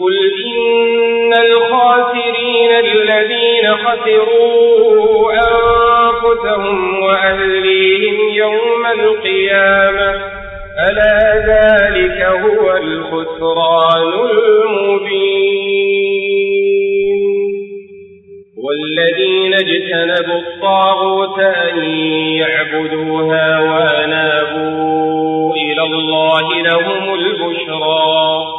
قل إن الخاسرين الذين خسروا أنفسهم وأهليهم يوم القيامة ألا ذلك هو الخسران المبين والذين اجتنبوا الطاغوت أن يعبدوها وأنابوا إلى الله لهم البشرى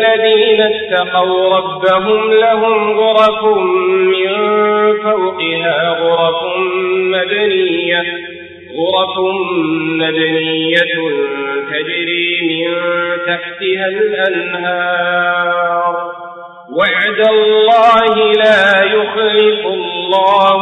الذين اتقوا ربهم لهم غرف من فوقها غرف مبنية غرف مبنية تجري من تحتها الأنهار. وعد الله لا يخلف الله